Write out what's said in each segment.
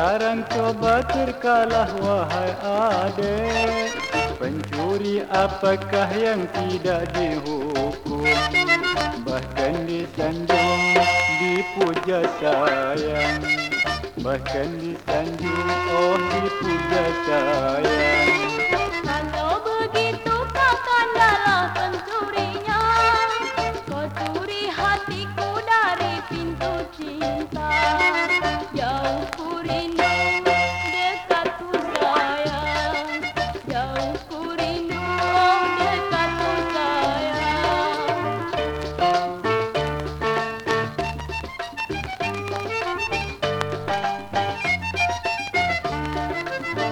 Sekarang coba terkalah wahai adik Pencuri apakah yang tidak dihukum Bahkan disanjung dipuja sayang Bahkan disanjung oh dipuja sayang cinta Ini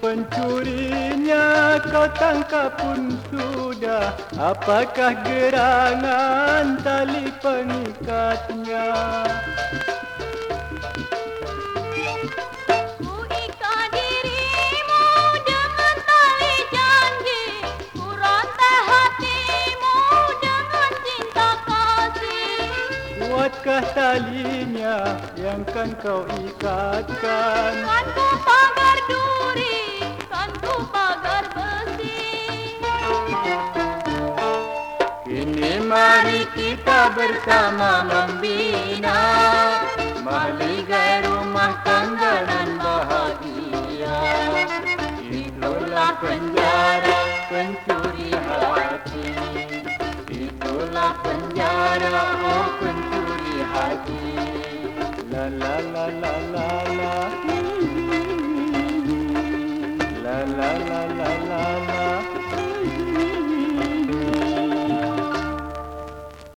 pencurinya kau tangkap pun sudah. Apakah gerangan tali pengikatnya Kuatkah talinya yang kan kau ikatkan. Kan ku pagar duri, kan ku pagar besi. Kini mari kita bersama membina Mahligai rumah tangga dan bahagia. Itulah penjara pencuri hati. Itulah penjara oh pencuri La la la la la la